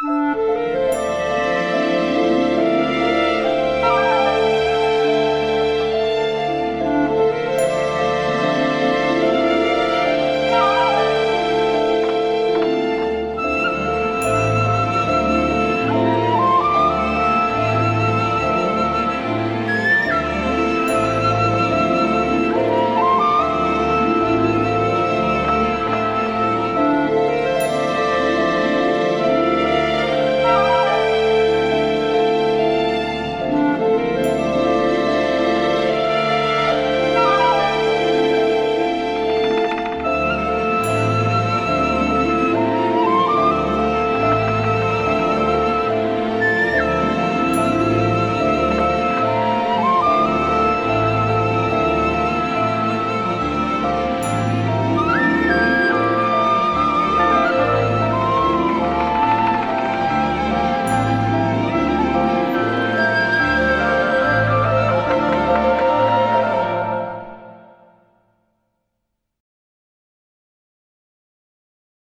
Música